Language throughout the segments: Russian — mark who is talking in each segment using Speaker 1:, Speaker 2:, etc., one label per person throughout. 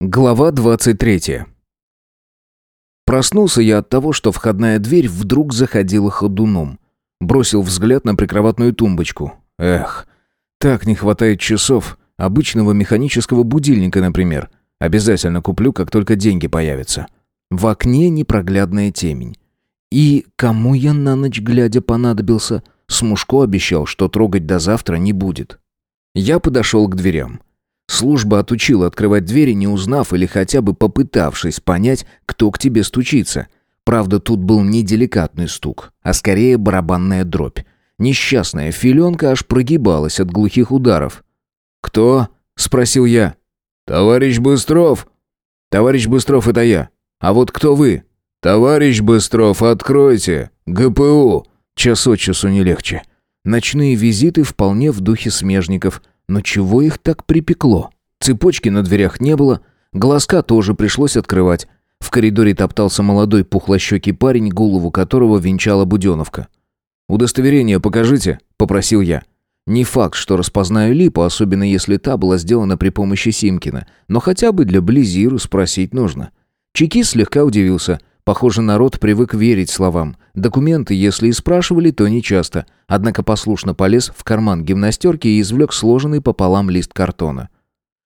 Speaker 1: Глава 23. Проснулся я от того, что входная дверь вдруг заходила ходуном. Бросил взгляд на прикроватную тумбочку. Эх, так не хватает часов. Обычного механического будильника, например. Обязательно куплю, как только деньги появятся. В окне непроглядная темень. И кому я на ночь глядя понадобился? Смушко обещал, что трогать до завтра не будет. Я подошел к дверям. Служба отучила открывать двери, не узнав или хотя бы попытавшись понять, кто к тебе стучится. Правда, тут был не деликатный стук, а скорее барабанная дробь. Несчастная филенка аж прогибалась от глухих ударов. «Кто?» — спросил я.
Speaker 2: «Товарищ Быстров!»
Speaker 1: «Товарищ Быстров, это я. А вот кто вы?»
Speaker 2: «Товарищ Быстров, откройте! ГПУ!»
Speaker 1: Час от часу не легче. Ночные визиты вполне в духе смежников — но чего их так припекло? Цепочки на дверях не было, глазка тоже пришлось открывать. В коридоре топтался молодой пухлощекий парень, голову которого венчала буденовка. «Удостоверение покажите», — попросил я. Не факт, что распознаю липу, особенно если та была сделана при помощи Симкина, но хотя бы для Близиру спросить нужно. Чекист слегка удивился. Похоже, народ привык верить словам. Документы, если и спрашивали, то не часто. Однако послушно полез в карман гимнастерки и извлек сложенный пополам лист картона.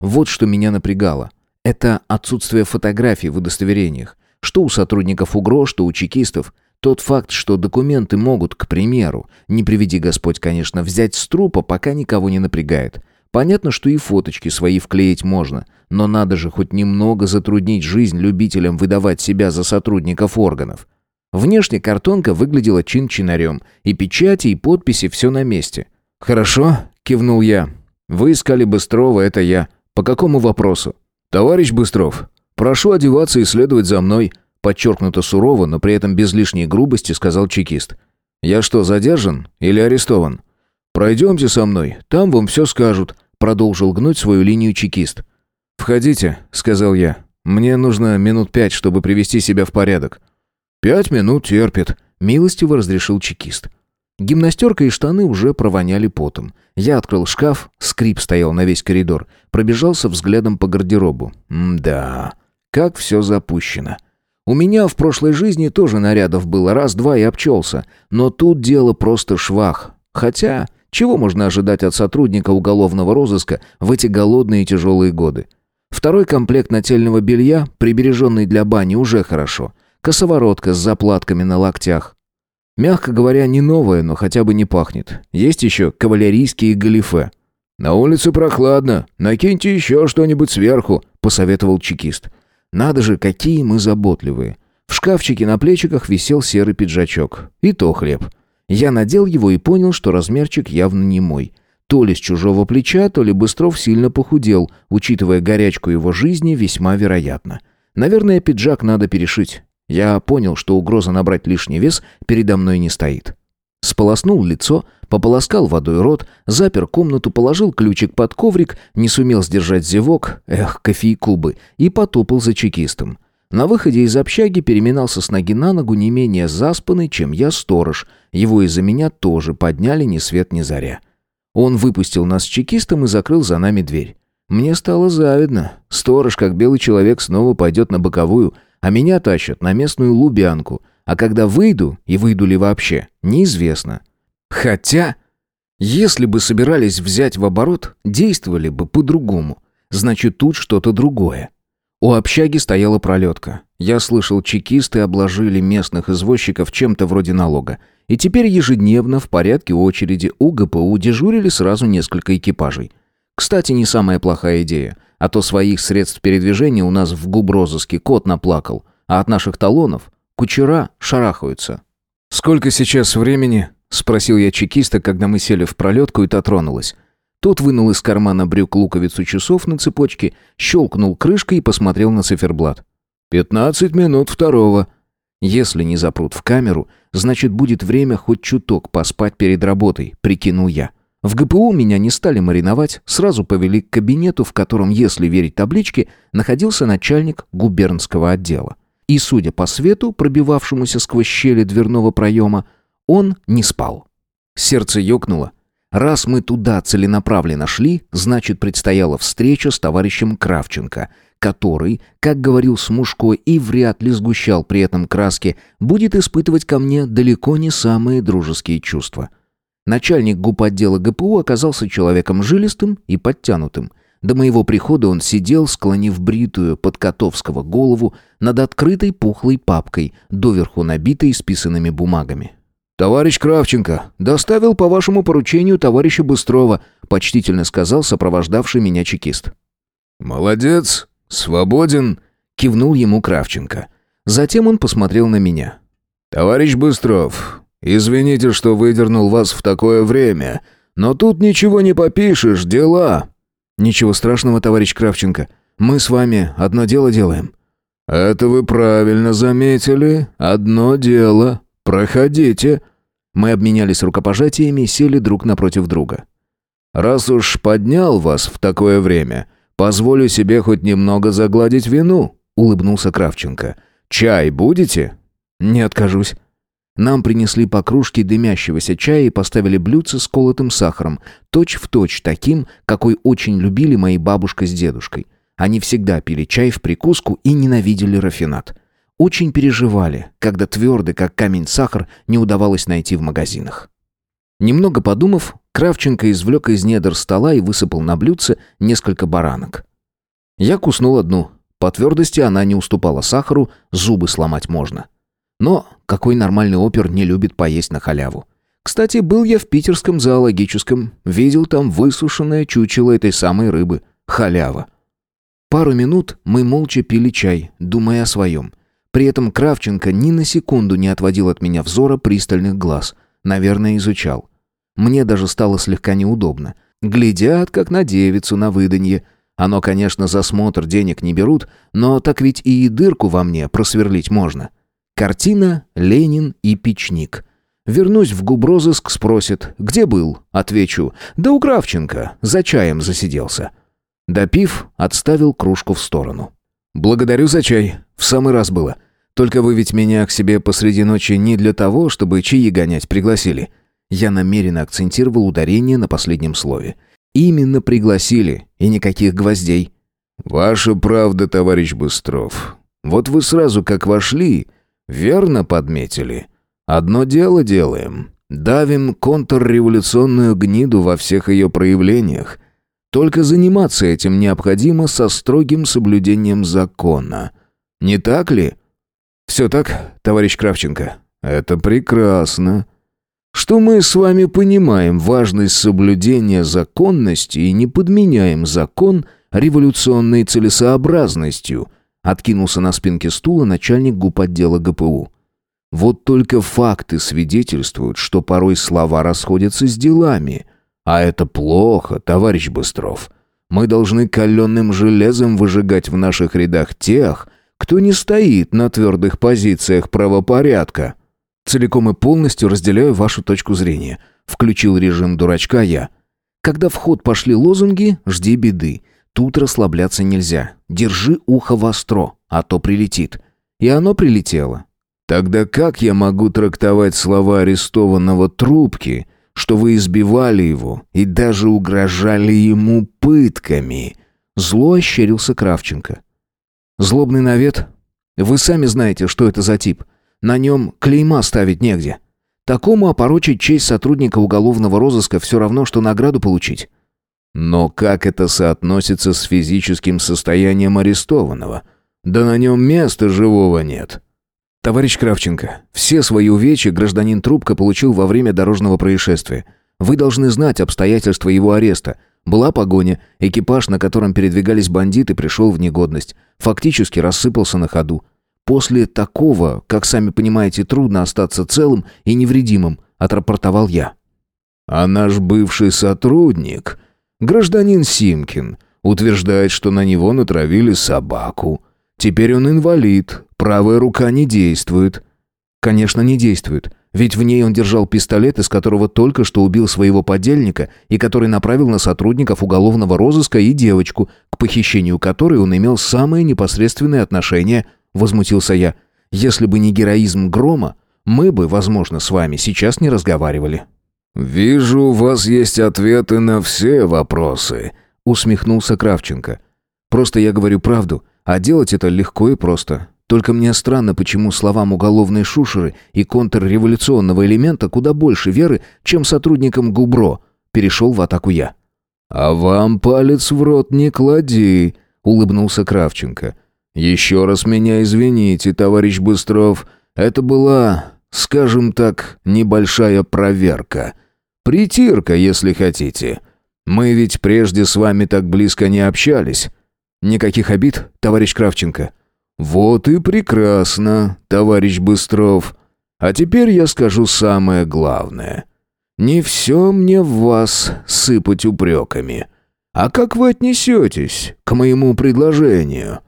Speaker 1: Вот что меня напрягало. Это отсутствие фотографий в удостоверениях. Что у сотрудников УГРО, что у чекистов. Тот факт, что документы могут, к примеру, не приведи Господь, конечно, взять с трупа, пока никого не напрягает. Понятно, что и фоточки свои вклеить можно, но надо же хоть немного затруднить жизнь любителям выдавать себя за сотрудников органов. Внешне картонка выглядела чин-чинарем, и печати, и подписи все на месте. «Хорошо», — кивнул я. «Вы искали Быстрова, это я. По какому вопросу?»
Speaker 2: «Товарищ Быстров, прошу одеваться и следовать за мной», подчеркнуто сурово, но при этом без лишней грубости сказал чекист. «Я что, задержан или арестован?» «Пройдемте со мной, там вам все скажут», Продолжил гнуть свою линию чекист.
Speaker 1: «Входите», — сказал я. «Мне нужно минут пять, чтобы привести себя в порядок».
Speaker 2: «Пять минут терпит», — милостиво разрешил чекист.
Speaker 1: Гимнастерка и штаны уже провоняли потом. Я открыл шкаф, скрип стоял на весь коридор, пробежался взглядом по гардеробу. М-да, как все запущено. У меня в прошлой жизни тоже нарядов было раз-два и обчелся, но тут дело просто швах. Хотя чего можно ожидать от сотрудника уголовного розыска в эти голодные и тяжелые годы? Второй комплект нательного белья, прибереженный для бани, уже хорошо. Косоворотка с заплатками на локтях. Мягко говоря, не новая, но хотя бы не пахнет. Есть еще кавалерийские галифе.
Speaker 2: «На улице прохладно. Накиньте еще что-нибудь сверху», — посоветовал чекист.
Speaker 1: «Надо же, какие мы заботливые». В шкафчике на плечиках висел серый пиджачок. И то хлеб. Я надел его и понял, что размерчик явно не мой. То ли с чужого плеча, то ли Быстров сильно похудел, учитывая горячку его жизни, весьма вероятно. Наверное, пиджак надо перешить. Я понял, что угроза набрать лишний вес передо мной не стоит. Сполоснул лицо, пополоскал водой рот, запер комнату, положил ключик под коврик, не сумел сдержать зевок, эх, кофейку бы, и потопал за чекистом. На выходе из общаги переминался с ноги на ногу не менее заспанный, чем я сторож. Его из-за меня тоже подняли ни свет ни заря. Он выпустил нас с чекистом и закрыл за нами дверь. Мне стало завидно. Сторож, как белый человек, снова пойдет на боковую, а меня тащат на местную лубянку. А когда выйду, и выйду ли вообще, неизвестно. Хотя, если бы собирались взять в оборот, действовали бы по-другому. Значит, тут что-то другое. У общаги стояла пролетка. Я слышал, чекисты обложили местных извозчиков чем-то вроде налога. И теперь ежедневно в порядке очереди у ГПУ дежурили сразу несколько экипажей. Кстати, не самая плохая идея. А то своих средств передвижения у нас в губрозыске кот наплакал. А от наших талонов кучера шарахаются. «Сколько сейчас времени?» — спросил я чекиста, когда мы сели в пролетку, и та тронулась. Тот вынул из кармана брюк луковицу часов на цепочке, щелкнул крышкой и посмотрел на циферблат.
Speaker 2: «Пятнадцать минут второго».
Speaker 1: «Если не запрут в камеру, значит, будет время хоть чуток поспать перед работой», — прикинул я. В ГПУ меня не стали мариновать, сразу повели к кабинету, в котором, если верить табличке, находился начальник губернского отдела. И, судя по свету, пробивавшемуся сквозь щели дверного проема, он не спал. Сердце ёкнуло, Раз мы туда целенаправленно шли, значит, предстояла встреча с товарищем Кравченко, который, как говорил Смушко и вряд ли сгущал при этом краски, будет испытывать ко мне далеко не самые дружеские чувства. Начальник гуп отдела ГПУ оказался человеком жилистым и подтянутым. До моего прихода он сидел, склонив бритую под котовского голову над открытой пухлой папкой, доверху набитой списанными бумагами.
Speaker 2: «Товарищ Кравченко, доставил по вашему поручению товарища Быстрова», почтительно сказал сопровождавший меня чекист. «Молодец, свободен», кивнул ему Кравченко. Затем он посмотрел на меня. «Товарищ Быстров, извините, что выдернул вас в такое время, но тут ничего не попишешь, дела».
Speaker 1: «Ничего страшного, товарищ Кравченко. Мы с вами одно дело делаем».
Speaker 2: «Это вы правильно заметили. Одно дело. Проходите».
Speaker 1: Мы обменялись рукопожатиями и сели друг напротив друга.
Speaker 2: «Раз уж поднял вас в такое время, позволю себе хоть немного загладить вину», — улыбнулся Кравченко. «Чай будете?»
Speaker 1: «Не откажусь». Нам принесли по кружке дымящегося чая и поставили блюдце с колотым сахаром, точь-в-точь точь таким, какой очень любили мои бабушка с дедушкой. Они всегда пили чай в прикуску и ненавидели рафинат. Очень переживали, когда твердый, как камень сахар, не удавалось найти в магазинах. Немного подумав, Кравченко извлек из недр стола и высыпал на блюдце несколько баранок. Я куснул одну. По твердости она не уступала сахару, зубы сломать можно. Но какой нормальный опер не любит поесть на халяву? Кстати, был я в питерском зоологическом, видел там высушенное чучело этой самой рыбы. Халява. Пару минут мы молча пили чай, думая о своем. При этом Кравченко ни на секунду не отводил от меня взора пристальных глаз. Наверное, изучал. Мне даже стало слегка неудобно. Глядят, как на девицу на выданье. Оно, конечно, за смотр денег не берут, но так ведь и дырку во мне просверлить можно. Картина «Ленин и печник». Вернусь в губрозыск, спросит, где был? Отвечу, да у Кравченко, за чаем засиделся. Допив, отставил кружку в сторону. «Благодарю за чай, в самый раз было. Только вы ведь меня к себе посреди ночи не для того, чтобы чаи гонять пригласили». Я намеренно акцентировал ударение на последнем слове. «Именно пригласили, и никаких гвоздей».
Speaker 2: «Ваша правда, товарищ Быстров. Вот вы сразу как вошли, Верно подметили. Одно дело делаем. Давим контрреволюционную гниду во всех ее проявлениях. Только заниматься этим необходимо со строгим соблюдением закона. Не так ли?
Speaker 1: Все так, товарищ Кравченко.
Speaker 2: Это прекрасно. Что мы с вами понимаем важность соблюдения законности и не подменяем закон революционной целесообразностью – Откинулся на спинке стула начальник гуп отдела ГПУ. Вот только факты свидетельствуют, что порой слова расходятся с делами. А это плохо, товарищ Быстров. Мы должны каленым железом выжигать в наших рядах тех, кто не стоит на твердых позициях правопорядка.
Speaker 1: Целиком и полностью разделяю вашу точку зрения. Включил режим дурачка я. Когда в ход пошли лозунги «Жди беды», Тут расслабляться нельзя. Держи ухо востро, а то прилетит. И оно прилетело.
Speaker 2: Тогда как я могу трактовать слова арестованного трубки, что вы избивали его и даже угрожали ему пытками?
Speaker 1: Зло ощерился Кравченко. Злобный навет? Вы сами знаете, что это за тип. На нем клейма ставить негде. Такому опорочить честь сотрудника уголовного розыска все равно, что награду получить.
Speaker 2: Но как это соотносится с физическим состоянием арестованного? Да на нем места живого нет.
Speaker 1: Товарищ Кравченко, все свои увечья гражданин Трубка получил во время дорожного происшествия. Вы должны знать обстоятельства его ареста. Была погоня, экипаж, на котором передвигались бандиты, пришел в негодность. Фактически рассыпался на ходу. После такого, как сами понимаете, трудно остаться целым и невредимым, отрапортовал я.
Speaker 2: А наш бывший сотрудник Гражданин Симкин утверждает, что на него натравили собаку. Теперь он инвалид, правая рука не действует.
Speaker 1: Конечно, не действует. Ведь в ней он держал пистолет, из которого только что убил своего подельника и который направил на сотрудников уголовного розыска и девочку, к похищению которой он имел самое непосредственное отношение, возмутился я. Если бы не героизм Грома, мы бы, возможно, с вами сейчас не разговаривали.
Speaker 2: «Вижу, у вас есть ответы на все вопросы», — усмехнулся Кравченко.
Speaker 1: «Просто я говорю правду. А делать это легко и просто. Только мне странно, почему словам уголовной шушеры и контрреволюционного элемента куда больше веры, чем сотрудникам ГУБРО. Перешел в атаку я.
Speaker 2: «А вам палец в рот не клади», — улыбнулся Кравченко. «Еще раз меня извините, товарищ Быстров. Это была, скажем так, небольшая проверка. Притирка, если хотите. Мы ведь прежде с вами так близко не общались».
Speaker 1: «Никаких обид, товарищ Кравченко?»
Speaker 2: «Вот и прекрасно, товарищ Быстров. А теперь я скажу самое главное. Не все мне в вас сыпать упреками. А как вы отнесетесь к моему предложению?»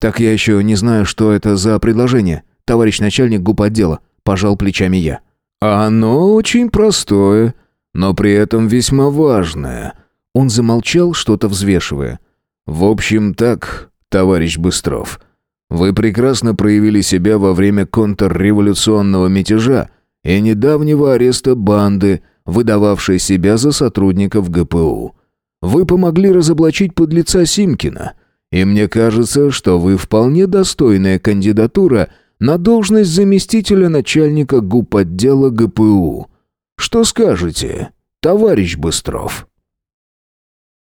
Speaker 1: «Так я еще не знаю, что это за предложение, товарищ начальник губ отдела», – пожал плечами я.
Speaker 2: «Оно очень простое, но при этом весьма важное».
Speaker 1: Он замолчал, что-то взвешивая.
Speaker 2: «В общем так, товарищ Быстров». Вы прекрасно проявили себя во время контрреволюционного мятежа и недавнего ареста банды, выдававшей себя за сотрудников ГПУ. Вы помогли разоблачить подлеца Симкина, и мне кажется, что вы вполне достойная кандидатура на должность заместителя начальника гуп отдела ГПУ. Что скажете, товарищ Быстров?»